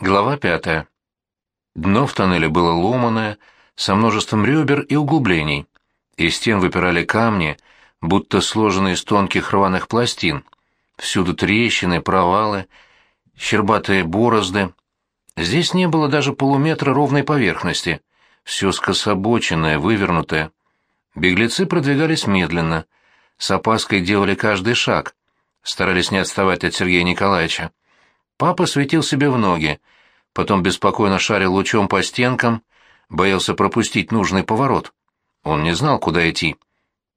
Глава пятая. Дно в тоннеле было ломаное, со множеством ребер и углублений. Из стен выпирали камни, будто сложенные из тонких рваных пластин. Всюду трещины, провалы, щербатые борозды. Здесь не было даже полуметра ровной поверхности. Все скособоченное, вывернутое. Беглецы продвигались медленно, с опаской делали каждый шаг, старались не отставать от Сергея Николаевича. Папа светил себе в ноги, потом беспокойно шарил лучом по стенкам, боялся пропустить нужный поворот. Он не знал, куда идти.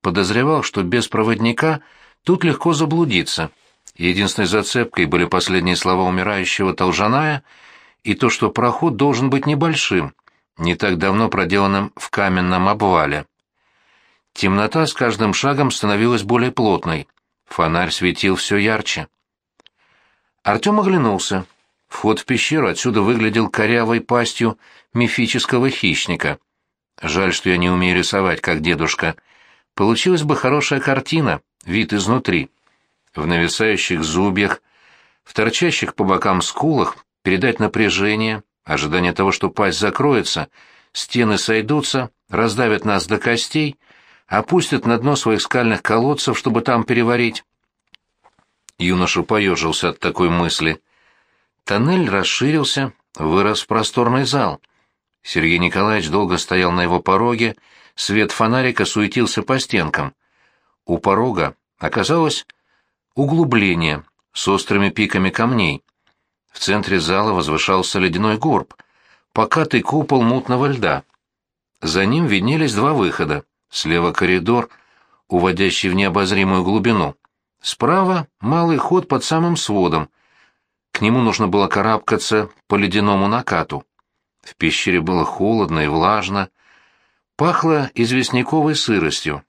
Подозревал, что без проводника тут легко заблудиться. Единственной зацепкой были последние слова умирающего Толжаная и то, что проход должен быть небольшим, не так давно проделанным в каменном обвале. Темнота с каждым шагом становилась более плотной. Фонарь светил все ярче. Артем оглянулся. Вход в пещеру отсюда выглядел корявой пастью мифического хищника. Жаль, что я не умею рисовать, как дедушка. Получилась бы хорошая картина, вид изнутри. В нависающих зубьях, в торчащих по бокам скулах передать напряжение, ожидание того, что пасть закроется, стены сойдутся, раздавят нас до костей, опустят на дно своих скальных колодцев, чтобы там переварить. Юноша поежился от такой мысли. Тоннель расширился, вырос в просторный зал. Сергей Николаевич долго стоял на его пороге, свет фонарика суетился по стенкам. У порога оказалось углубление с острыми пиками камней. В центре зала возвышался ледяной горб, покатый купол мутного льда. За ним виднелись два выхода. Слева коридор, уводящий в необозримую глубину. Справа малый ход под самым сводом. К нему нужно было карабкаться по ледяному накату. В пещере было холодно и влажно. Пахло известняковой сыростью.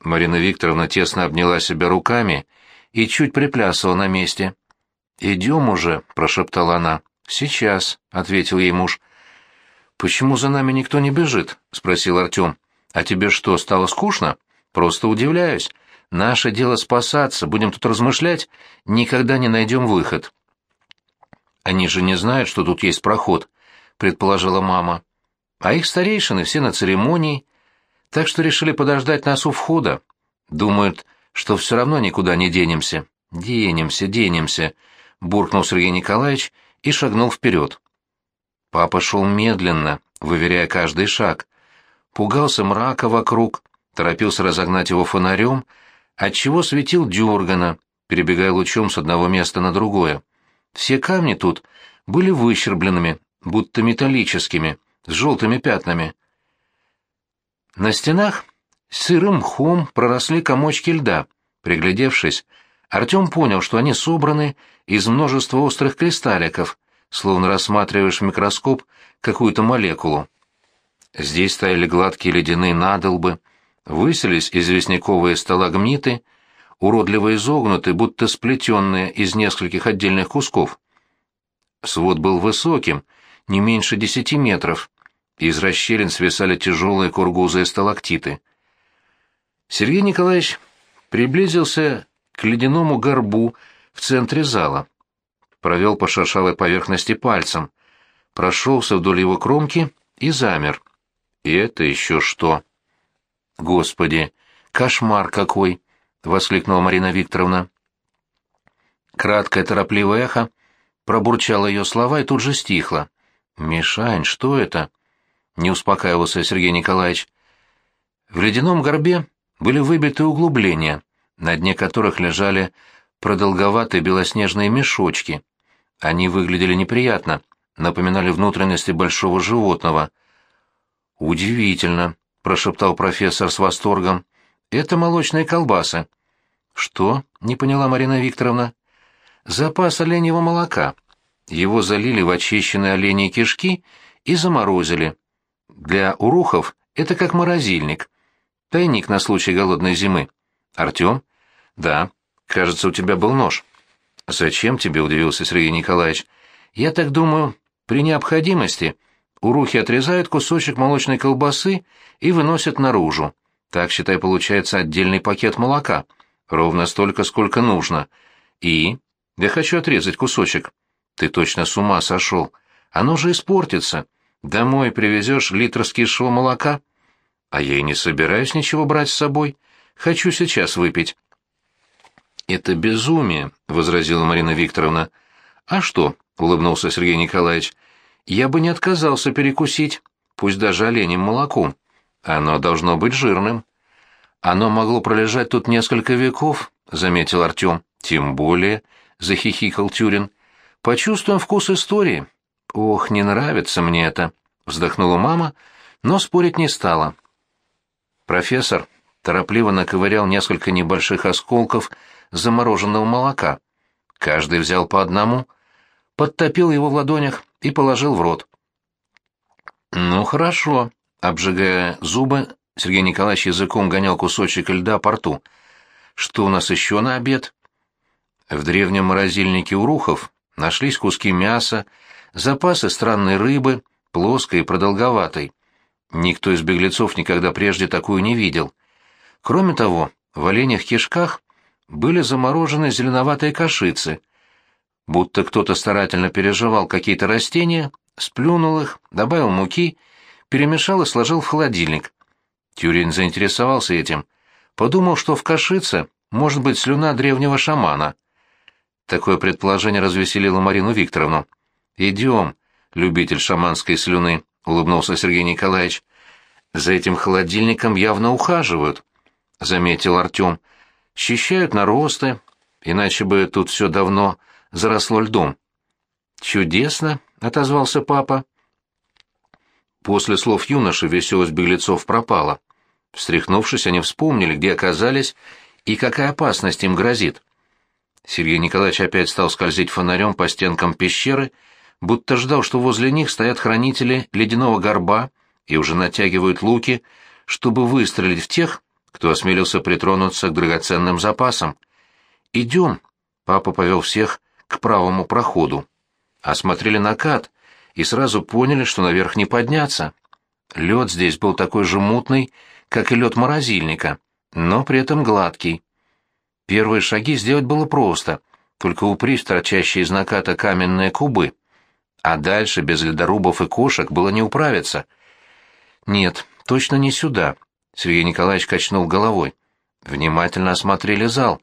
Марина Викторовна тесно обняла себя руками и чуть приплясывала на месте. «Идем уже», — прошептала она. «Сейчас», — ответил ей муж. «Почему за нами никто не бежит?» — спросил Артем. «А тебе что, стало скучно?» «Просто удивляюсь. Наше дело спасаться, будем тут размышлять, никогда не найдем выход. Они же не знают, что тут есть проход, предположила мама. А их старейшины все на церемонии, так что решили подождать нас у входа. Думают, что все равно никуда не денемся. Денемся, денемся, буркнул Сергей Николаевич и шагнул вперед. Папа шел медленно, выверяя каждый шаг. Пугался мрака вокруг, торопился разогнать его фонарем, отчего светил дергано, перебегая лучом с одного места на другое. Все камни тут были выщербленными, будто металлическими, с желтыми пятнами. На стенах сырым мхом проросли комочки льда. Приглядевшись, Артем понял, что они собраны из множества острых кристалликов, словно рассматриваешь в микроскоп какую-то молекулу. Здесь стояли гладкие ледяные надолбы, Выселись известняковые сталагмиты, уродливо изогнуты, будто сплетенные из нескольких отдельных кусков. Свод был высоким, не меньше десяти метров, из расщелин свисали тяжелые кургузые сталактиты. Сергей Николаевич приблизился к ледяному горбу в центре зала, провел по шершавой поверхности пальцем, прошелся вдоль его кромки и замер. И это еще что? Господи, кошмар какой! воскликнула Марина Викторовна. Краткое торопливое эхо пробурчало ее слова и тут же стихло. «Мишань, что это?» — не успокаивался Сергей Николаевич. В ледяном горбе были выбиты углубления, на дне которых лежали продолговатые белоснежные мешочки. Они выглядели неприятно, напоминали внутренности большого животного. «Удивительно», прошептал профессор с восторгом. Это молочные колбасы. Что? не поняла Марина Викторовна. Запас оленьего молока. Его залили в очищенные оленьи кишки и заморозили. Для урухов это как морозильник. Тайник на случай голодной зимы. Артем? Да. Кажется, у тебя был нож. Зачем тебе, удивился Сергей Николаевич. Я так думаю, при необходимости Урухи отрезают кусочек молочной колбасы и выносят наружу. Так, считай, получается отдельный пакет молока. Ровно столько, сколько нужно. И... Я хочу отрезать кусочек. Ты точно с ума сошел. Оно же испортится. Домой привезешь литр скисшего молока. А я и не собираюсь ничего брать с собой. Хочу сейчас выпить. «Это безумие», — возразила Марина Викторовна. «А что?» — улыбнулся Сергей Николаевич. «Я бы не отказался перекусить, пусть даже оленем молоком. Оно должно быть жирным». «Оно могло пролежать тут несколько веков», — заметил Артем. «Тем более», — захихикал Тюрин. «Почувствуем вкус истории». «Ох, не нравится мне это», — вздохнула мама, но спорить не стала. Профессор торопливо наковырял несколько небольших осколков замороженного молока. Каждый взял по одному, подтопил его в ладонях и положил в рот. «Ну, хорошо», — обжигая зубы, Сергей Николаевич языком гонял кусочек льда по рту. «Что у нас еще на обед?» В древнем морозильнике урухов нашлись куски мяса, запасы странной рыбы, плоской и продолговатой. Никто из беглецов никогда прежде такую не видел. Кроме того, в оленях кишках были заморожены зеленоватые кашицы. Будто кто-то старательно переживал какие-то растения, сплюнул их, добавил муки, перемешал и сложил в холодильник. Тюрин заинтересовался этим. Подумал, что в кашице может быть слюна древнего шамана. Такое предположение развеселило Марину Викторовну. «Идем, любитель шаманской слюны», — улыбнулся Сергей Николаевич. «За этим холодильником явно ухаживают», — заметил Артем. «Счищают наросты, иначе бы тут все давно заросло льдом». «Чудесно», — отозвался папа. После слов юноши веселость беглецов пропала. Встряхнувшись, они вспомнили, где оказались и какая опасность им грозит. Сергей Николаевич опять стал скользить фонарем по стенкам пещеры, будто ждал, что возле них стоят хранители ледяного горба и уже натягивают луки, чтобы выстрелить в тех, кто осмелился притронуться к драгоценным запасам. «Идем!» — папа повел всех к правому проходу. Осмотрели накат и сразу поняли, что наверх не подняться. Лед здесь был такой же мутный, как и лед морозильника, но при этом гладкий. Первые шаги сделать было просто, только упрись торчащие из наката каменные кубы. А дальше без ледорубов и кошек было не управиться. Нет, точно не сюда. Сергей Николаевич качнул головой. Внимательно осмотрели зал.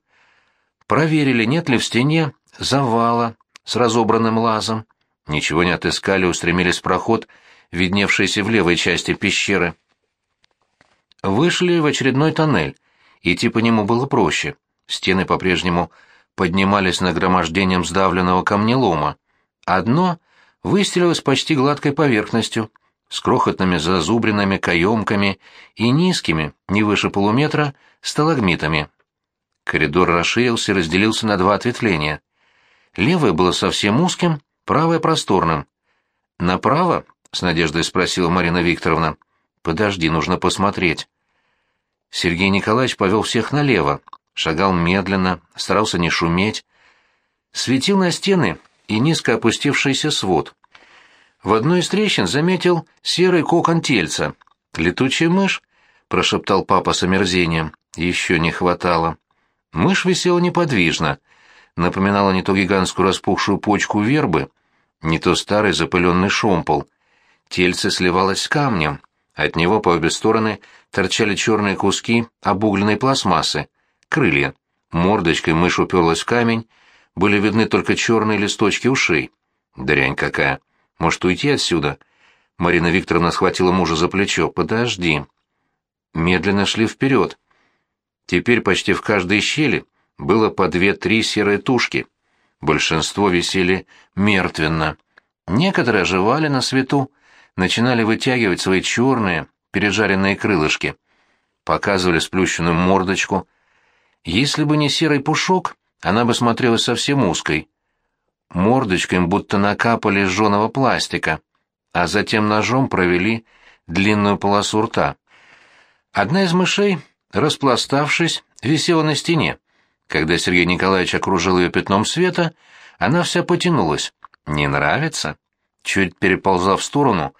Проверили, нет ли в стене завала с разобранным лазом. Ничего не отыскали, устремились в проход, видневшийся в левой части пещеры. Вышли в очередной тоннель. Идти по нему было проще. Стены по-прежнему поднимались нагромождением сдавленного камнелома. Одно выстелилось почти гладкой поверхностью, с крохотными зазубринами, каемками и низкими, не выше полуметра, сталагмитами. Коридор расширился и разделился на два ответвления. Левое было совсем узким, правое — просторным. «Направо?» — с надеждой спросила Марина Викторовна. «Подожди, нужно посмотреть». Сергей Николаевич повел всех налево, шагал медленно, старался не шуметь. Светил на стены и низко опустившийся свод. В одной из трещин заметил серый кокон тельца. «Летучая мышь?» — прошептал папа с омерзением. «Еще не хватало». Мышь висела неподвижно, напоминала не то гигантскую распухшую почку вербы, не то старый запыленный шомпол. Тельце сливалось с камнем. От него по обе стороны торчали черные куски обугленной пластмассы — крылья. Мордочкой мышь уперлась в камень, были видны только черные листочки ушей. Дрянь какая! Может, уйти отсюда? Марина Викторовна схватила мужа за плечо. Подожди. Медленно шли вперед. Теперь почти в каждой щели было по две-три серые тушки. Большинство висели мертвенно. Некоторые оживали на свету, начинали вытягивать свои черные, пережаренные крылышки. Показывали сплющенную мордочку — если бы не серый пушок, она бы смотрелась совсем узкой. Мордочкой им будто накапали жженого пластика, а затем ножом провели длинную полосу рта. Одна из мышей, распластавшись, висела на стене. Когда Сергей Николаевич окружил ее пятном света, она вся потянулась. «Не нравится?» Чуть переползла в сторону,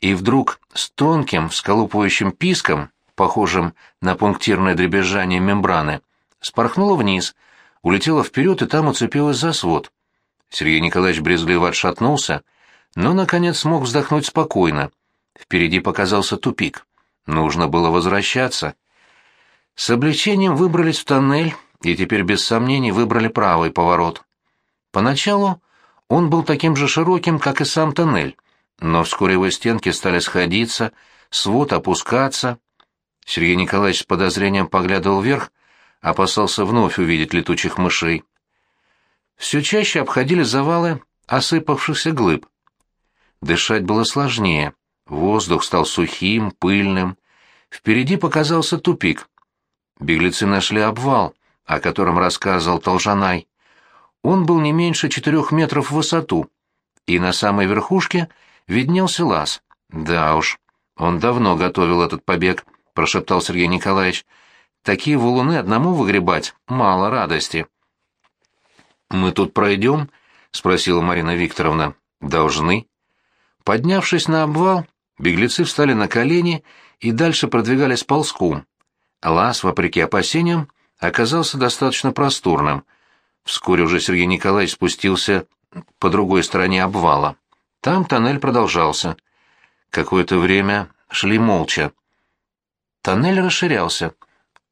и вдруг с тонким, сколупывающим писком похожим на пунктирное дребезжание мембраны, спорхнула вниз, улетела вперед и там уцепилась за свод. Сергей Николаевич брезгливо отшатнулся, но, наконец, смог вздохнуть спокойно. Впереди показался тупик. Нужно было возвращаться. С облегчением выбрались в тоннель и теперь без сомнений выбрали правый поворот. Поначалу он был таким же широким, как и сам тоннель, но вскоре его стенки стали сходиться, свод опускаться. Сергей Николаевич с подозрением поглядывал вверх, опасался вновь увидеть летучих мышей. Все чаще обходили завалы осыпавшихся глыб. Дышать было сложнее, воздух стал сухим, пыльным. Впереди показался тупик. Беглецы нашли обвал, о котором рассказывал Толжанай. Он был не меньше четырех метров в высоту, и на самой верхушке виднелся лаз. Да уж, он давно готовил этот побег, прошептал Сергей Николаевич. Такие валуны одному выгребать мало радости. Мы тут пройдем? спросила Марина Викторовна. Должны. Поднявшись на обвал, беглецы встали на колени и дальше продвигались ползком. Лаз, вопреки опасениям, оказался достаточно просторным — Вскоре уже Сергей Николаевич спустился по другой стороне обвала. Там тоннель продолжался. Какое-то время шли молча. Тоннель расширялся.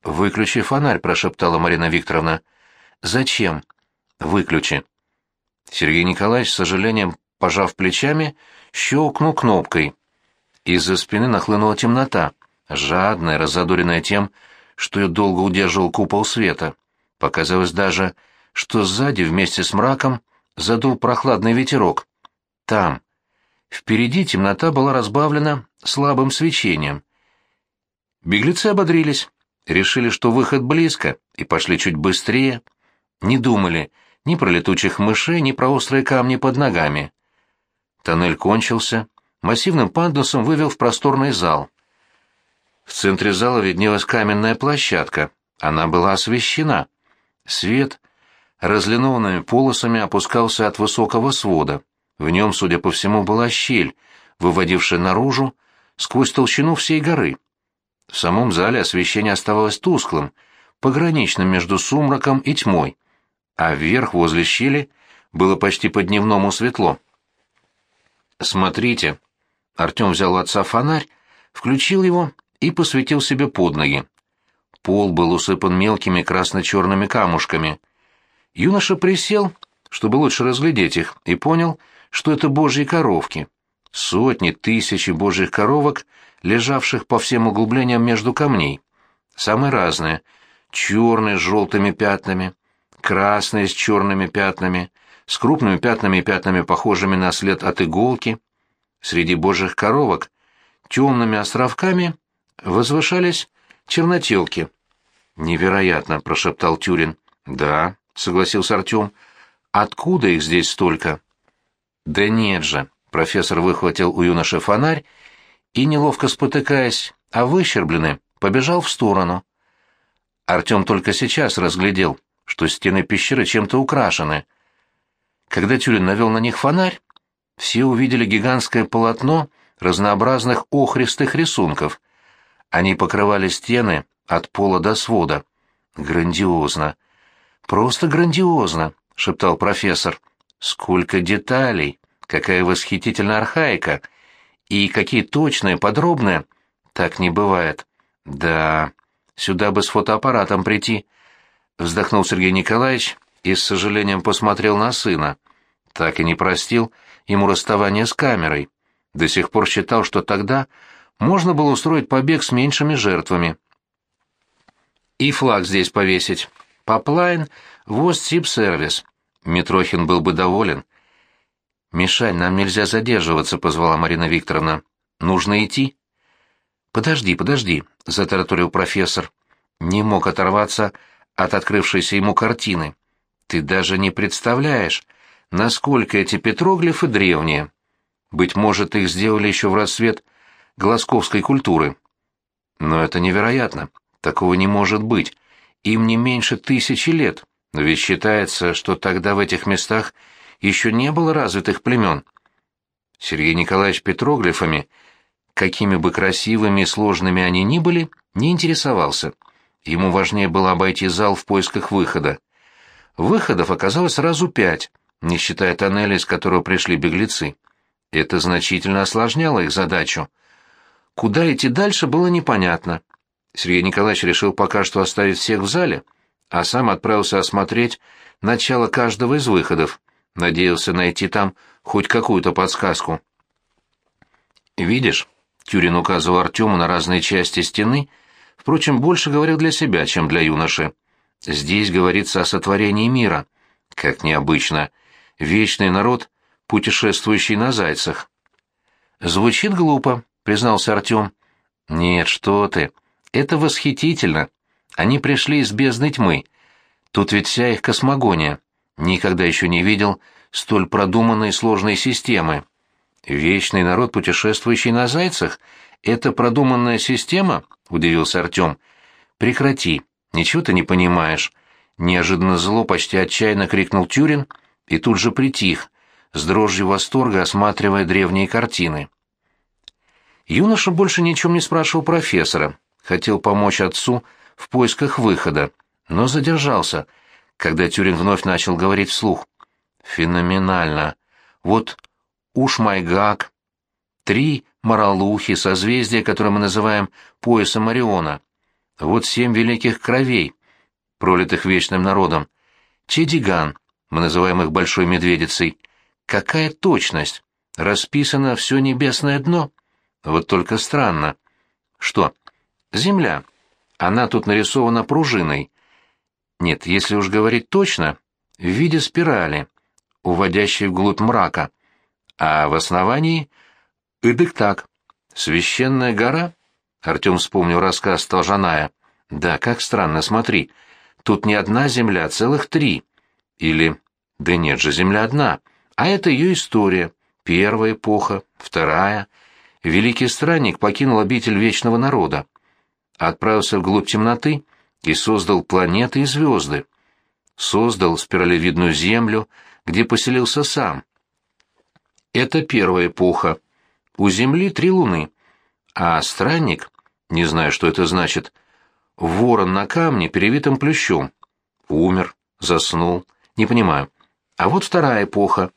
«Выключи фонарь», — прошептала Марина Викторовна. «Зачем?» «Выключи». Сергей Николаевич, с сожалением, пожав плечами, щелкнул кнопкой. Из-за спины нахлынула темнота, жадная, разодоренная тем, что ее долго удерживал купол света. Показалось даже, что сзади вместе с мраком задул прохладный ветерок. Там. Впереди темнота была разбавлена слабым свечением. Беглецы ободрились, решили, что выход близко, и пошли чуть быстрее. Не думали ни про летучих мышей, ни про острые камни под ногами. Тоннель кончился, массивным пандусом вывел в просторный зал. В центре зала виднелась каменная площадка. Она была освещена. Свет разлинованными полосами опускался от высокого свода. В нем, судя по всему, была щель, выводившая наружу сквозь толщину всей горы. В самом зале освещение оставалось тусклым, пограничным между сумраком и тьмой, а вверх, возле щели, было почти по-дневному светло. «Смотрите!» Артем взял у отца фонарь, включил его и посветил себе под ноги. Пол был усыпан мелкими красно-черными камушками. Юноша присел, чтобы лучше разглядеть их, и понял, что это божьи коровки. Сотни, тысячи божьих коровок, лежавших по всем углублениям между камней. Самые разные. Черные с желтыми пятнами, красные с черными пятнами, с крупными пятнами и пятнами, похожими на след от иголки. Среди божьих коровок темными островками возвышались чернотелки. «Невероятно!» — прошептал Тюрин. «Да, согласился Артем. Откуда их здесь столько? Да нет же. Профессор выхватил у юноши фонарь и, неловко спотыкаясь, а выщербленный, побежал в сторону. Артем только сейчас разглядел, что стены пещеры чем-то украшены. Когда Тюрин навел на них фонарь, все увидели гигантское полотно разнообразных охристых рисунков. Они покрывали стены от пола до свода. Грандиозно. «Просто грандиозно», — шептал профессор. «Сколько деталей! Какая восхитительная архаика! И какие точные, подробные! Так не бывает. Да, сюда бы с фотоаппаратом прийти», — вздохнул Сергей Николаевич и с сожалением посмотрел на сына. Так и не простил ему расставание с камерой. До сих пор считал, что тогда можно было устроить побег с меньшими жертвами. «И флаг здесь повесить», Поплайн воз сип-сервис. Митрохин был бы доволен. «Мишань, нам нельзя задерживаться», — позвала Марина Викторовна. «Нужно идти». «Подожди, подожди», — затараторил профессор. Не мог оторваться от открывшейся ему картины. «Ты даже не представляешь, насколько эти петроглифы древние. Быть может, их сделали еще в расцвет глазковской культуры. Но это невероятно. Такого не может быть. Им не меньше тысячи лет, ведь считается, что тогда в этих местах еще не было развитых племен. Сергей Николаевич петроглифами, какими бы красивыми и сложными они ни были, не интересовался. Ему важнее было обойти зал в поисках выхода. Выходов оказалось сразу пять, не считая тоннеля, из которого пришли беглецы. Это значительно осложняло их задачу. Куда идти дальше, было непонятно. Сергей Николаевич решил пока что оставить всех в зале, а сам отправился осмотреть начало каждого из выходов, надеялся найти там хоть какую-то подсказку. «Видишь?» — Тюрин указывал Артему на разные части стены, впрочем, больше говорил для себя, чем для юноши. «Здесь говорится о сотворении мира. Как необычно. Вечный народ, путешествующий на зайцах». «Звучит глупо», — признался Артем. «Нет, что ты. Это восхитительно. Они пришли из бездны тьмы. Тут ведь вся их космогония. Никогда еще не видел столь продуманной сложной системы. Вечный народ, путешествующий на зайцах, это продуманная система? удивился Артем. Прекрати, ничего ты не понимаешь. Неожиданно зло, почти отчаянно крикнул Тюрин и тут же притих, с дрожью восторга осматривая древние картины. Юноша больше ни о чем не спрашивал профессора, хотел помочь отцу в поисках выхода, но задержался, когда Тюрин вновь начал говорить вслух. «Феноменально! Вот Ушмайгак, три Маралухи, созвездия, которое мы называем поясом Ориона. Вот семь великих кровей, пролитых вечным народом. Чедиган, мы называем их Большой Медведицей. Какая точность! Расписано все небесное дно. Вот только странно. Что? Земля. Она тут нарисована пружиной. Нет, если уж говорить точно, в виде спирали, уводящей вглубь мрака. А в основании — Идык так. Священная гора? Артем вспомнил рассказ Толжаная. Да, как странно, смотри. Тут не одна земля, а целых три. Или... Да нет же, земля одна. А это ее история. Первая эпоха, вторая. Великий странник покинул обитель вечного народа. Отправился вглубь темноты и создал планеты и звезды. Создал спиралевидную землю, где поселился сам. Это первая эпоха. У Земли три луны. А странник, не знаю, что это значит, ворон на камне, перевитым плющом. Умер, заснул, не понимаю. А вот вторая эпоха.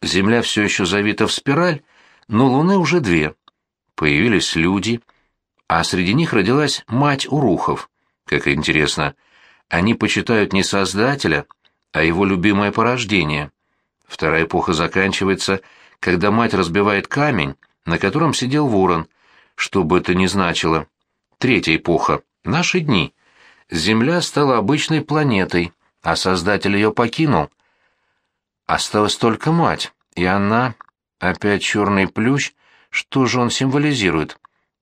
Земля все еще завита в спираль, но луны уже две. Появились люди, а среди них родилась мать Урухов. Как интересно, они почитают не Создателя, а его любимое порождение. Вторая эпоха заканчивается когда мать разбивает камень, на котором сидел ворон, что бы это ни значило. Третья эпоха. Наши дни. Земля стала обычной планетой, а Создатель ее покинул. Осталась только мать, и она... Опять черный плющ, что же он символизирует?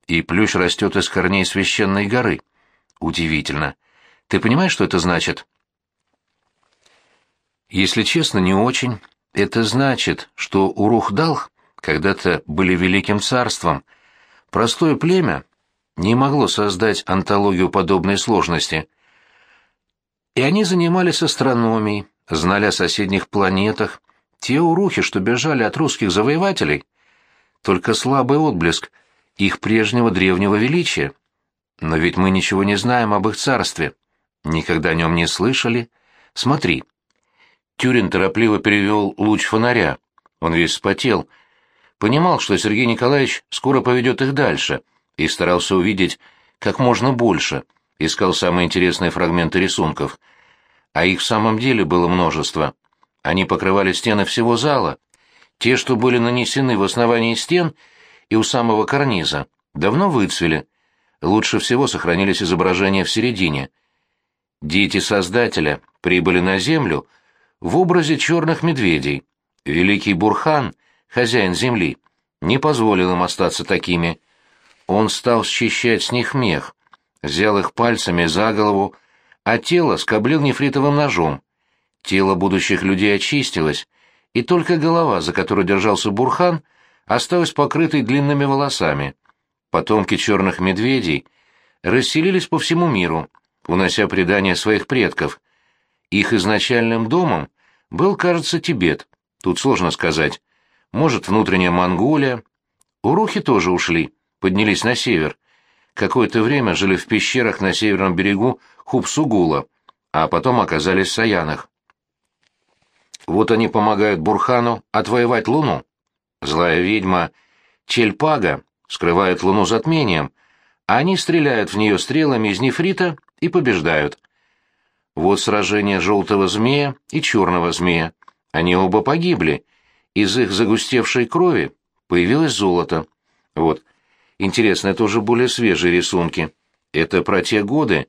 И плющ растет из корней священной горы. Удивительно. Ты понимаешь, что это значит? Если честно, не очень. Это значит, что Урухдалх когда-то были великим царством. Простое племя не могло создать антологию подобной сложности. И они занимались астрономией, знали о соседних планетах. Те урухи, что бежали от русских завоевателей, только слабый отблеск их прежнего древнего величия. Но ведь мы ничего не знаем об их царстве, никогда о нем не слышали. Смотри, Тюрин торопливо перевел луч фонаря. Он весь вспотел. Понимал, что Сергей Николаевич скоро поведет их дальше, и старался увидеть как можно больше, искал самые интересные фрагменты рисунков. А их в самом деле было множество. Они покрывали стены всего зала. Те, что были нанесены в основании стен и у самого карниза, давно выцвели. Лучше всего сохранились изображения в середине. Дети Создателя прибыли на Землю — в образе черных медведей. Великий Бурхан, хозяин земли, не позволил им остаться такими. Он стал счищать с них мех, взял их пальцами за голову, а тело скоблил нефритовым ножом. Тело будущих людей очистилось, и только голова, за которую держался Бурхан, осталась покрытой длинными волосами. Потомки черных медведей расселились по всему миру, унося предания своих предков. Их изначальным домом был, кажется, Тибет. Тут сложно сказать. Может, внутренняя Монголия. Урухи тоже ушли, поднялись на север. Какое-то время жили в пещерах на северном берегу Хупсугула, а потом оказались в Саянах. Вот они помогают Бурхану отвоевать Луну. Злая ведьма Чельпага скрывает Луну затмением, а они стреляют в нее стрелами из нефрита и побеждают. Вот сражение желтого змея и черного змея. Они оба погибли. Из их загустевшей крови появилось золото. Вот. Интересно, это уже более свежие рисунки. Это про те годы,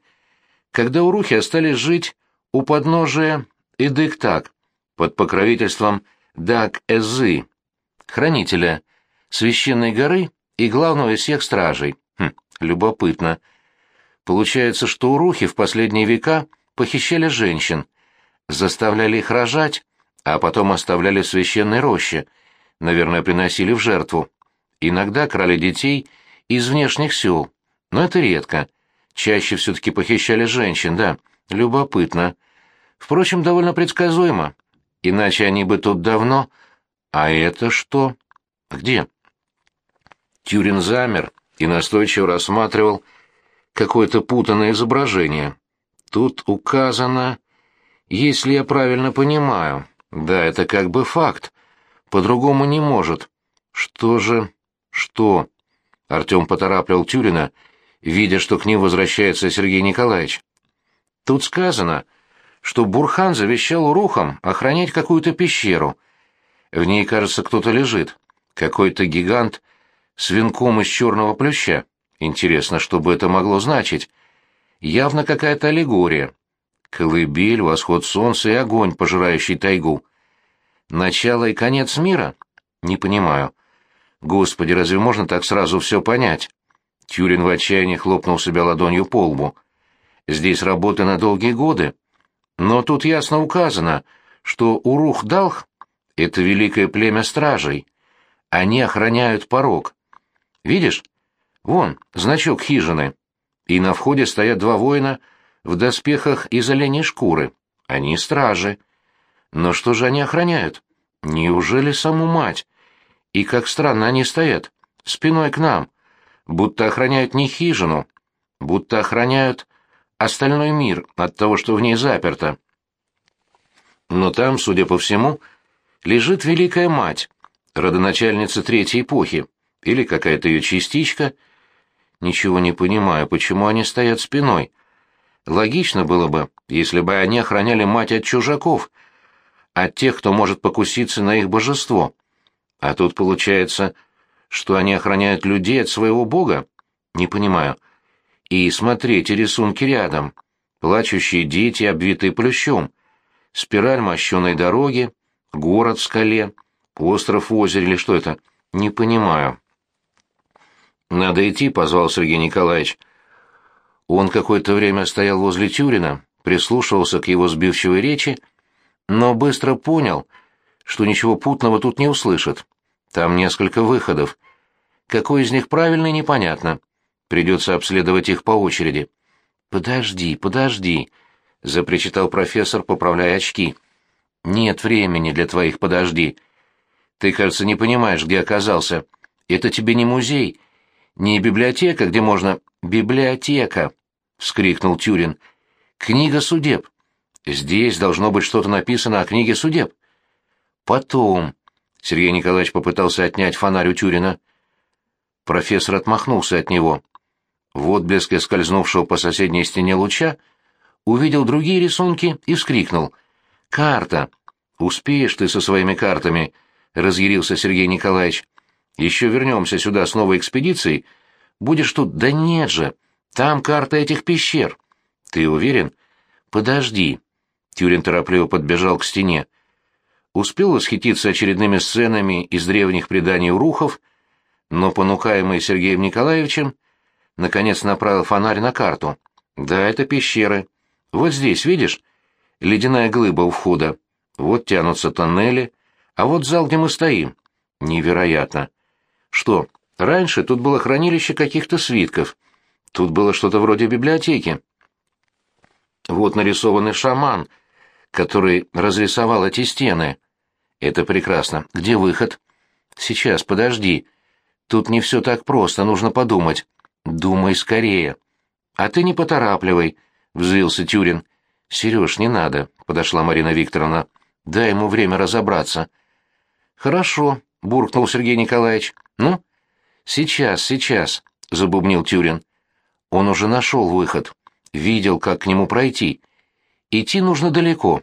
когда урухи остались жить у подножия Идыктак, под покровительством Даг-Эзы, хранителя священной горы и главного из всех стражей. Хм, любопытно. Получается, что урухи в последние века похищали женщин, заставляли их рожать, а потом оставляли в священной роще, наверное, приносили в жертву. Иногда крали детей из внешних сел, но это редко. Чаще все-таки похищали женщин, да, любопытно. Впрочем, довольно предсказуемо. Иначе они бы тут давно... А это что? Где? Тюрин замер и настойчиво рассматривал какое-то путанное изображение. Тут указано... Если я правильно понимаю... Да, это как бы факт. По-другому не может. Что же... Что? Артем поторапливал Тюрина, видя, что к ним возвращается Сергей Николаевич. Тут сказано, что Бурхан завещал урухам охранять какую-то пещеру. В ней, кажется, кто-то лежит. Какой-то гигант с венком из черного плюща. Интересно, что бы это могло значить? Явно какая-то аллегория. Колыбель, восход солнца и огонь, пожирающий тайгу. Начало и конец мира? Не понимаю. Господи, разве можно так сразу все понять? Тюрин в отчаянии хлопнул себя ладонью по лбу. Здесь работа на долгие годы. Но тут ясно указано, что Урух-Далх — это великое племя стражей. Они охраняют порог. Видишь? Вон, значок хижины. И на входе стоят два воина в доспехах из оленей шкуры. Они стражи. Но что же они охраняют? Неужели саму мать? И как странно они стоят, спиной к нам, будто охраняют не хижину, будто охраняют остальной мир от того, что в ней заперто. Но там, судя по всему, лежит Великая Мать, родоначальница Третьей эпохи, или какая-то ее частичка. Ничего не понимаю, почему они стоят спиной. Логично было бы, если бы они охраняли мать от чужаков, от тех, кто может покуситься на их божество. А тут получается, что они охраняют людей от своего бога? Не понимаю. И смотрите рисунки рядом. Плачущие дети, обвитые плющом. Спираль мощеной дороги, город в скале, остров в озере или что это? Не понимаю. «Надо идти», — позвал Сергей Николаевич. Он какое-то время стоял возле Тюрина, прислушивался к его сбивчивой речи, но быстро понял, что ничего путного тут не услышит. Там несколько выходов. Какой из них правильный, непонятно. Придется обследовать их по очереди. «Подожди, подожди», — запричитал профессор, поправляя очки. «Нет времени для твоих «подожди». Ты, кажется, не понимаешь, где оказался. Это тебе не музей, не библиотека, где можно... Библиотека!» — вскрикнул Тюрин. «Книга судеб. Здесь должно быть что-то написано о книге судеб». «Потом...» — Сергей Николаевич попытался отнять фонарь у Тюрина. Профессор отмахнулся от него в отблеске скользнувшего по соседней стене луча, увидел другие рисунки и вскрикнул. «Карта! Успеешь ты со своими картами!» — разъярился Сергей Николаевич. «Еще вернемся сюда с новой экспедицией. Будешь тут...» «Да нет же! Там карта этих пещер!» «Ты уверен?» «Подожди!» Тюрин торопливо подбежал к стене. Успел восхититься очередными сценами из древних преданий урухов, но, понукаемый Сергеем Николаевичем, наконец направил фонарь на карту. Да, это пещеры. Вот здесь, видишь? Ледяная глыба у входа. Вот тянутся тоннели, а вот зал, где мы стоим. Невероятно. Что, раньше тут было хранилище каких-то свитков. Тут было что-то вроде библиотеки. Вот нарисованный шаман, который разрисовал эти стены. Это прекрасно. Где выход? Сейчас, подожди. Тут не все так просто, нужно подумать. «Думай скорее». «А ты не поторапливай», — взвился Тюрин. «Сереж, не надо», — подошла Марина Викторовна. Дай ему время разобраться. Хорошо, буркнул Сергей Николаевич. Ну? Сейчас, сейчас, забубнил Тюрин. Он уже нашел выход. Видел, как к нему пройти. Идти нужно далеко.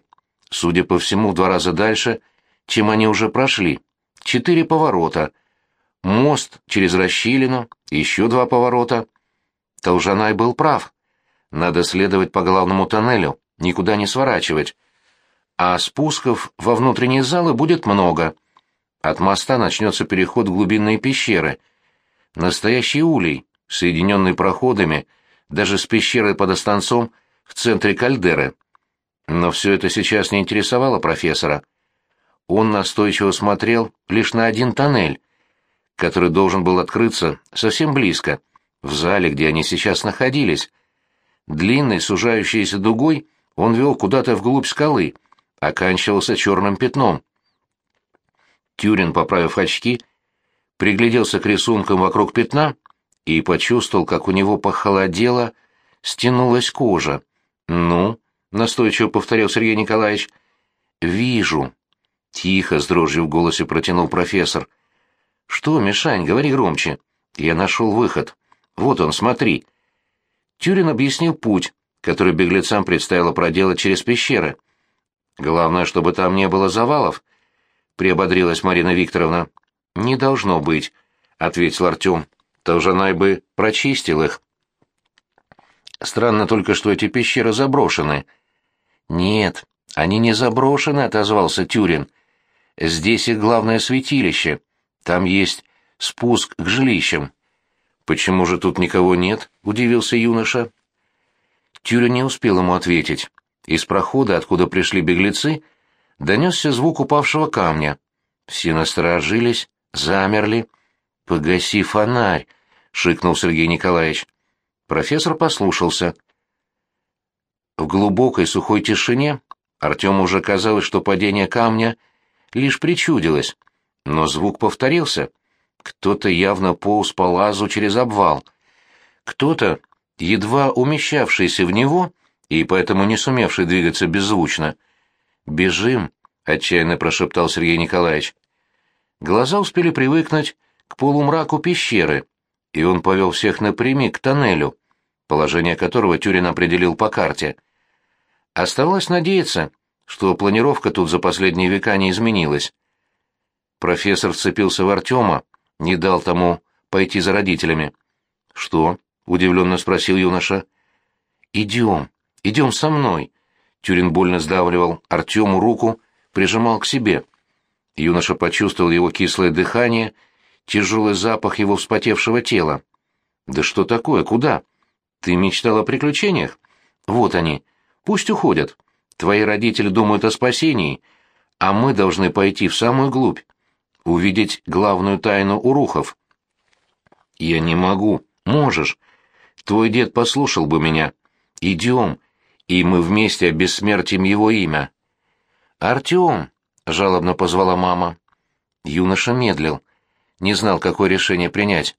Судя по всему, в два раза дальше, чем они уже прошли. Четыре поворота. Мост через расщелину, еще два поворота. Толжанай был прав. Надо следовать по главному тоннелю, никуда не сворачивать. А спусков во внутренние залы будет много. От моста начнется переход в глубинные пещеры. Настоящий улей, соединенный проходами, даже с пещерой под останцом в центре кальдеры. Но все это сейчас не интересовало профессора. Он настойчиво смотрел лишь на один тоннель, который должен был открыться совсем близко, в зале, где они сейчас находились. Длинный, сужающийся дугой, он вел куда-то вглубь скалы, оканчивался черным пятном. Тюрин, поправив очки, пригляделся к рисункам вокруг пятна и почувствовал, как у него похолодело, стянулась кожа. «Ну?» — настойчиво повторил Сергей Николаевич. «Вижу». Тихо, с дрожью в голосе протянул профессор. «Что, Мишань, говори громче. Я нашел выход. Вот он, смотри». Тюрин объяснил путь, который беглецам предстояло проделать через пещеры. «Главное, чтобы там не было завалов», — приободрилась Марина Викторовна. «Не должно быть», — ответил Артем. «Толжанай бы прочистил их». «Странно только, что эти пещеры заброшены». «Нет, они не заброшены», — отозвался Тюрин. «Здесь их главное святилище. Там есть спуск к жилищам». «Почему же тут никого нет?» — удивился юноша. Тюрин не успел ему ответить. Из прохода, откуда пришли беглецы, донесся звук упавшего камня. Все насторожились, замерли. «Погаси фонарь!» — шикнул Сергей Николаевич. Профессор послушался. В глубокой сухой тишине Артему уже казалось, что падение камня лишь причудилось, но звук повторился. Кто-то явно полз по лазу через обвал. Кто-то, едва умещавшийся в него и поэтому не сумевший двигаться беззвучно. «Бежим!» — отчаянно прошептал Сергей Николаевич. Глаза успели привыкнуть к полумраку пещеры, и он повел всех напрямик к тоннелю, положение которого Тюрин определил по карте — Оставалось надеяться, что планировка тут за последние века не изменилась. Профессор вцепился в Артема, не дал тому пойти за родителями. «Что?» — удивленно спросил юноша. «Идем, идем со мной». Тюрин больно сдавливал Артему руку, прижимал к себе. Юноша почувствовал его кислое дыхание, тяжелый запах его вспотевшего тела. «Да что такое? Куда? Ты мечтал о приключениях? Вот они, Пусть уходят. Твои родители думают о спасении, а мы должны пойти в самую глубь, увидеть главную тайну урухов. Я не могу. Можешь. Твой дед послушал бы меня. Идем, и мы вместе обессмертим его имя. Артем, жалобно позвала мама. Юноша медлил, не знал, какое решение принять.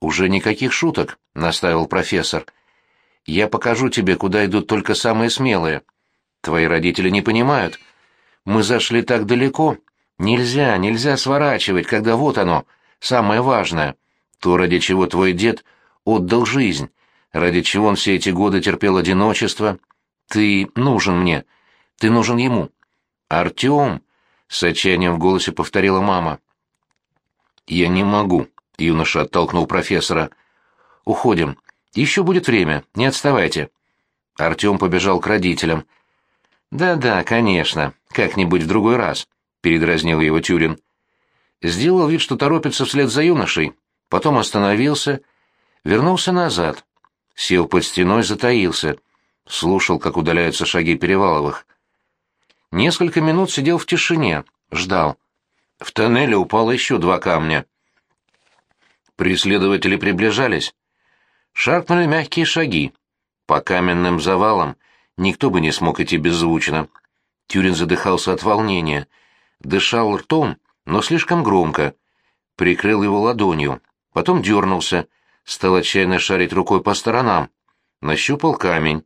Уже никаких шуток, настаивал профессор. Я покажу тебе, куда идут только самые смелые. Твои родители не понимают. Мы зашли так далеко. Нельзя, нельзя сворачивать, когда вот оно, самое важное. То, ради чего твой дед отдал жизнь, ради чего он все эти годы терпел одиночество. Ты нужен мне. Ты нужен ему. Артем, с отчаянием в голосе повторила мама. Я не могу, юноша оттолкнул профессора. Уходим. Еще будет время, не отставайте. Артем побежал к родителям. Да-да, конечно, как-нибудь в другой раз, передразнил его Тюрин. Сделал вид, что торопится вслед за юношей, потом остановился, вернулся назад, сел под стеной, затаился, слушал, как удаляются шаги Переваловых. Несколько минут сидел в тишине, ждал. В тоннеле упало еще два камня. Преследователи приближались. Шаркнули мягкие шаги. По каменным завалам никто бы не смог идти беззвучно. Тюрин задыхался от волнения. Дышал ртом, но слишком громко. Прикрыл его ладонью. Потом дернулся. Стал отчаянно шарить рукой по сторонам. Нащупал камень.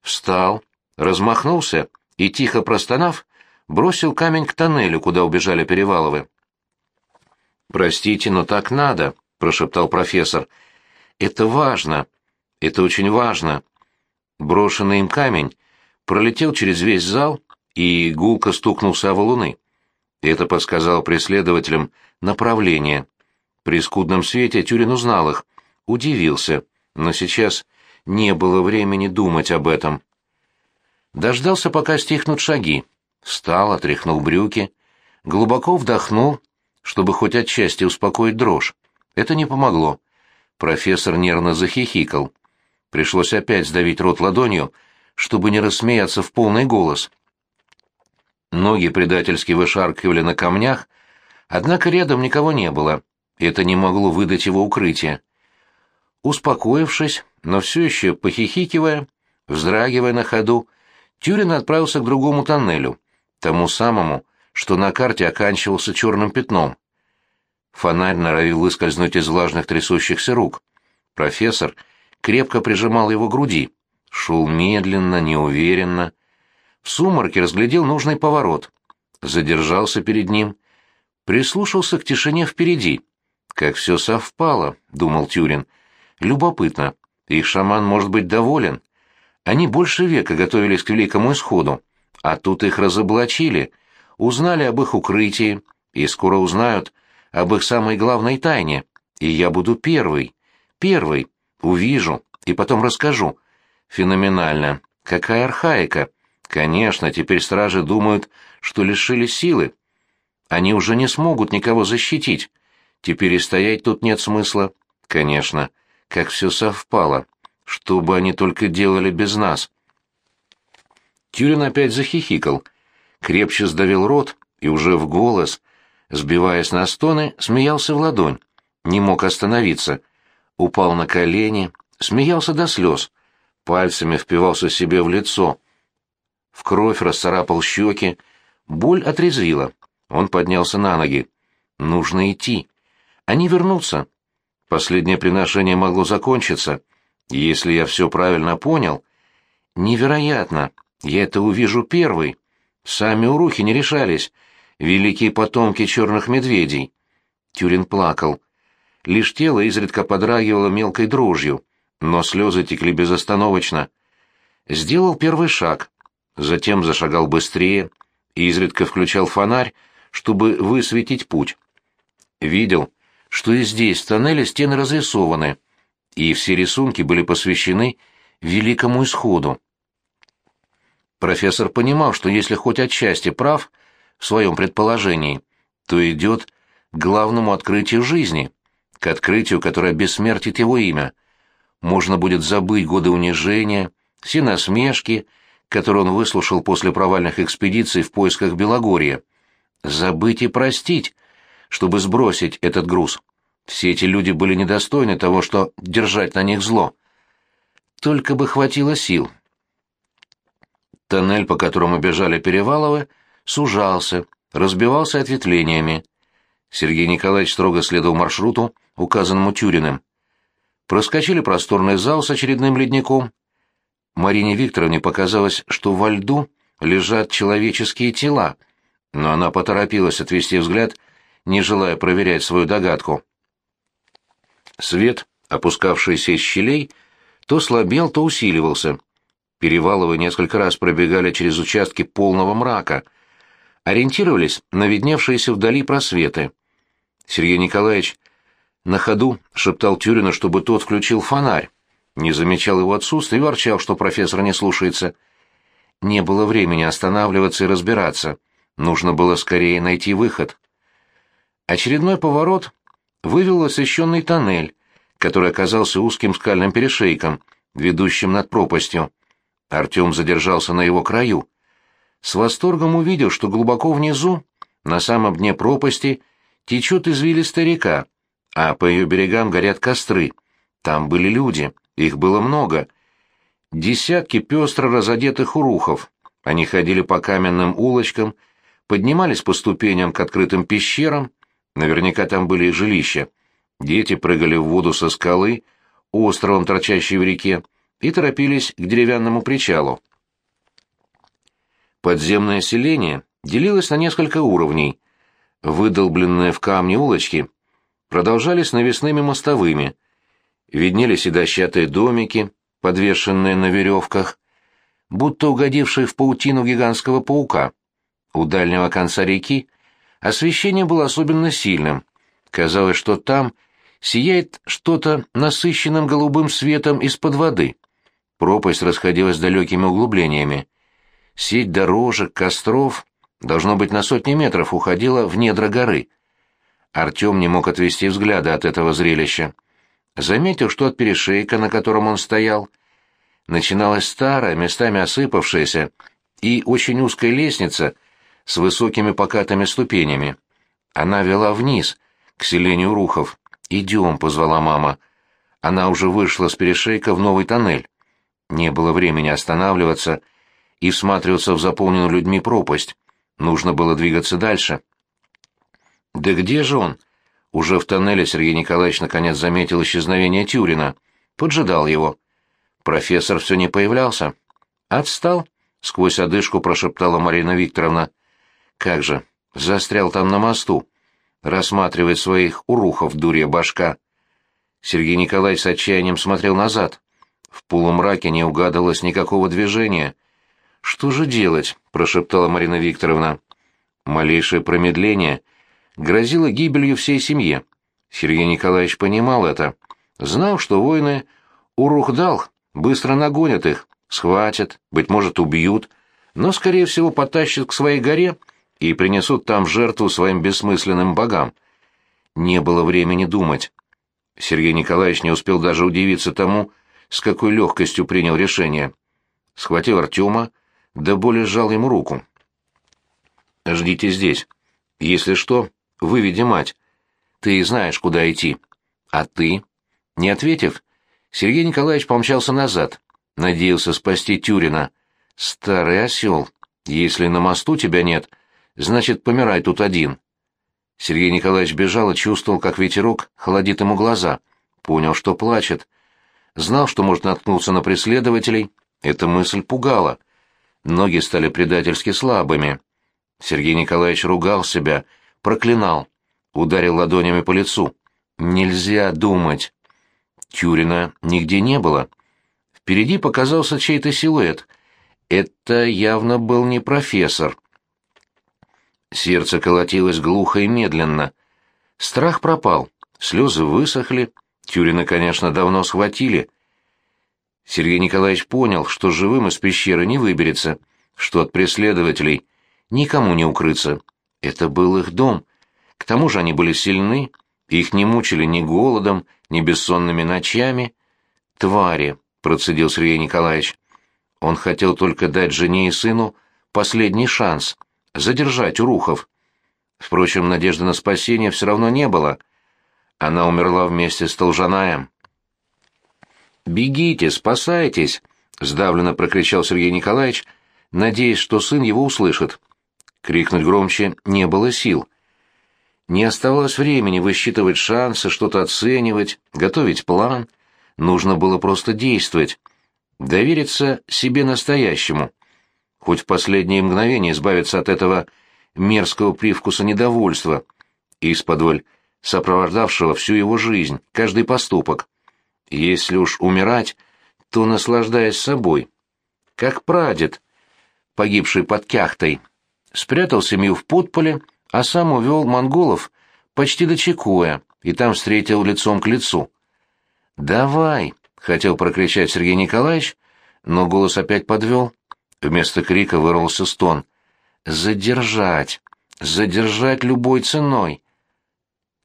Встал, размахнулся и, тихо простонав, бросил камень к тоннелю, куда убежали Переваловы. «Простите, но так надо», — прошептал профессор. «Это важно. Это очень важно». Брошенный им камень пролетел через весь зал и гулко стукнулся о валуны. Это подсказало преследователям направление. При скудном свете Тюрин узнал их, удивился, но сейчас не было времени думать об этом. Дождался, пока стихнут шаги. Встал, отряхнул брюки, глубоко вдохнул, чтобы хоть отчасти успокоить дрожь. Это не помогло. Профессор нервно захихикал. Пришлось опять сдавить рот ладонью, чтобы не рассмеяться в полный голос. Ноги предательски вышаркивали на камнях, однако рядом никого не было. Это не могло выдать его укрытие. Успокоившись, но все еще похихикивая, вздрагивая на ходу, Тюрин отправился к другому тоннелю, тому самому, что на карте оканчивался черным пятном. Фонарь норовил выскользнуть из влажных трясущихся рук. Профессор крепко прижимал его к груди, шел медленно, неуверенно. В сумраке разглядел нужный поворот, задержался перед ним, прислушался к тишине впереди. «Как все совпало», — думал Тюрин. «Любопытно, их шаман может быть доволен. Они больше века готовились к великому исходу, а тут их разоблачили, узнали об их укрытии и скоро узнают об их самой главной тайне. И я буду первый, первый, увижу и потом расскажу. Феноменально. Какая архаика. Конечно, теперь стражи думают, что лишили силы. Они уже не смогут никого защитить. Теперь и стоять тут нет смысла. Конечно, как все совпало. Что бы они только делали без нас. Тюрин опять захихикал, крепче сдавил рот и уже в голос, сбиваясь на стоны, смеялся в ладонь. Не мог остановиться. Упал на колени, смеялся до слез. Пальцами впивался себе в лицо. В кровь расцарапал щеки. Боль отрезвила. Он поднялся на ноги. Нужно идти. Они вернутся. Последнее приношение могло закончиться. Если я все правильно понял, невероятно, я это увижу первый. Сами урухи не решались, великие потомки черных медведей. Тюрин плакал. Лишь тело изредка подрагивало мелкой дрожью, но слезы текли безостановочно. Сделал первый шаг, затем зашагал быстрее, изредка включал фонарь, чтобы высветить путь. Видел, что и здесь, в тоннеле, стены разрисованы, и все рисунки были посвящены великому исходу. Профессор понимал, что если хоть отчасти прав в своем предположении, то идет к главному открытию жизни, к открытию, которое бессмертит его имя. Можно будет забыть годы унижения, все насмешки, которые он выслушал после провальных экспедиций в поисках Белогорья. Забыть и простить, чтобы сбросить этот груз. Все эти люди были недостойны того, что держать на них зло. Только бы хватило сил. Тоннель, по которому бежали Переваловы, сужался, разбивался ответвлениями. Сергей Николаевич строго следовал маршруту, указанному Тюриным. Проскочили просторный зал с очередным ледником. Марине Викторовне показалось, что во льду лежат человеческие тела, но она поторопилась отвести взгляд, не желая проверять свою догадку. Свет, опускавшийся из щелей, то слабел, то усиливался. Переваловы несколько раз пробегали через участки полного мрака, ориентировались на видневшиеся вдали просветы. Сергей Николаевич на ходу шептал Тюрину, чтобы тот включил фонарь, не замечал его отсутствия и ворчал, что профессор не слушается. Не было времени останавливаться и разбираться. Нужно было скорее найти выход. Очередной поворот вывел освещенный тоннель, который оказался узким скальным перешейком, ведущим над пропастью. Артем задержался на его краю. С восторгом увидел, что глубоко внизу, на самом дне пропасти, течет извилистая река, а по ее берегам горят костры. Там были люди, их было много. Десятки пестро разодетых урухов. Они ходили по каменным улочкам, поднимались по ступеням к открытым пещерам, Наверняка там были их жилища. Дети прыгали в воду со скалы, островом торчащей в реке, и торопились к деревянному причалу. Подземное селение делилась на несколько уровней. Выдолбленные в камне улочки продолжались навесными мостовыми. Виднелись и дощатые домики, подвешенные на веревках, будто угодившие в паутину гигантского паука. У дальнего конца реки освещение было особенно сильным. Казалось, что там сияет что-то насыщенным голубым светом из-под воды. Пропасть расходилась далекими углублениями. Сеть дорожек, костров, должно быть, на сотни метров уходила в недра горы. Артем не мог отвести взгляда от этого зрелища. Заметил, что от перешейка, на котором он стоял, начиналась старая, местами осыпавшаяся и очень узкая лестница с высокими покатыми ступенями. Она вела вниз, к селению Рухов. «Идем», — позвала мама. Она уже вышла с перешейка в новый тоннель. Не было времени останавливаться и всматриваться в заполненную людьми пропасть. Нужно было двигаться дальше. «Да где же он?» Уже в тоннеле Сергей Николаевич наконец заметил исчезновение Тюрина. Поджидал его. Профессор все не появлялся. «Отстал?» — сквозь одышку прошептала Марина Викторовна. «Как же, застрял там на мосту. Рассматривает своих урухов, дурья башка». Сергей Николаевич с отчаянием смотрел назад. В полумраке не угадывалось никакого движения. «Что же делать?» — прошептала Марина Викторовна. Малейшее промедление грозило гибелью всей семье. Сергей Николаевич понимал это. Знал, что воины Урухдал быстро нагонят их, схватят, быть может, убьют, но, скорее всего, потащат к своей горе и принесут там жертву своим бессмысленным богам. Не было времени думать. Сергей Николаевич не успел даже удивиться тому, с какой легкостью принял решение. Схватил Артема, да более сжал ему руку. «Ждите здесь. Если что, выведи мать. Ты знаешь, куда идти. А ты?» Не ответив, Сергей Николаевич помчался назад. Надеялся спасти Тюрина. «Старый осел. Если на мосту тебя нет, значит, помирай тут один». Сергей Николаевич бежал и чувствовал, как ветерок холодит ему глаза. Понял, что плачет знал, что может наткнуться на преследователей, эта мысль пугала. Ноги стали предательски слабыми. Сергей Николаевич ругал себя, проклинал, ударил ладонями по лицу. Нельзя думать. Тюрина нигде не было. Впереди показался чей-то силуэт. Это явно был не профессор. Сердце колотилось глухо и медленно. Страх пропал, слезы высохли, Тюрина, конечно, давно схватили. Сергей Николаевич понял, что живым из пещеры не выберется, что от преследователей никому не укрыться. Это был их дом. К тому же они были сильны, их не мучили ни голодом, ни бессонными ночами. «Твари!» — процедил Сергей Николаевич. Он хотел только дать жене и сыну последний шанс — задержать Урухов. Впрочем, надежды на спасение все равно не было. Она умерла вместе с Толжанаем. «Бегите, спасайтесь!» — сдавленно прокричал Сергей Николаевич, надеясь, что сын его услышит. Крикнуть громче не было сил. Не оставалось времени высчитывать шансы, что-то оценивать, готовить план. Нужно было просто действовать. Довериться себе настоящему. Хоть в последние мгновения избавиться от этого мерзкого привкуса недовольства. Исподволь сопровождавшего всю его жизнь, каждый поступок. Если уж умирать, то наслаждаясь собой. Как прадед, погибший под Кяхтой, спрятал семью в подполе, а сам увел монголов почти до Чекоя и там встретил лицом к лицу. «Давай!» — хотел прокричать Сергей Николаевич, но голос опять подвел. Вместо крика вырвался стон. «Задержать! Задержать любой ценой!»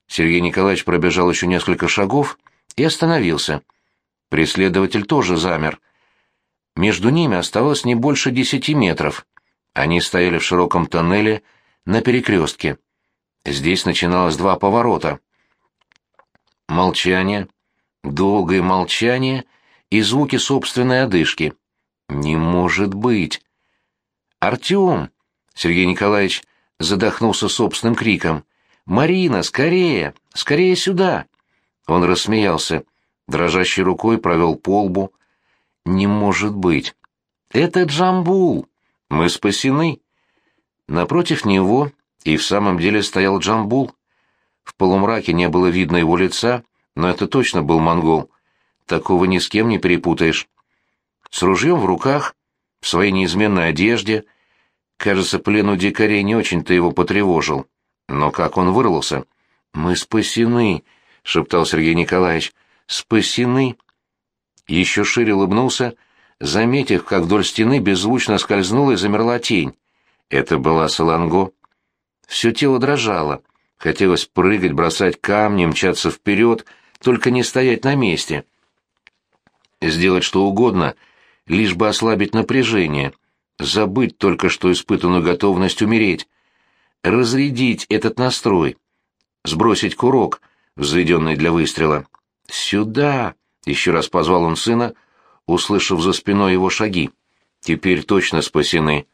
Сергей Николаевич пробежал еще несколько шагов и остановился. Преследователь тоже замер. Между ними оставалось не больше десяти метров. Они стояли в широком тоннеле на перекрестке. Здесь начиналось два поворота. Молчание, долгое молчание и звуки собственной одышки. «Не может быть!» «Артем!» — Сергей Николаевич задохнулся собственным криком. «Марина, скорее! Скорее сюда!» Он рассмеялся, дрожащей рукой провел по лбу. «Не может быть! Это Джамбул! Мы спасены!» Напротив него и в самом деле стоял Джамбул. В полумраке не было видно его лица, но это точно был монгол. Такого ни с кем не перепутаешь. С ружьем в руках, в своей неизменной одежде. Кажется, плен у дикарей не очень-то его потревожил. Но как он вырвался? «Мы спасены», — шептал Сергей Николаевич. «Спасены». Еще шире улыбнулся, заметив, как вдоль стены беззвучно скользнула и замерла тень. Это была Саланго. Все тело дрожало. Хотелось прыгать, бросать камни, мчаться вперед, только не стоять на месте. Сделать что угодно, лишь бы ослабить напряжение, забыть только что испытанную готовность умереть, разрядить этот настрой, сбросить курок, взведенный для выстрела. «Сюда!» — еще раз позвал он сына, услышав за спиной его шаги. «Теперь точно спасены.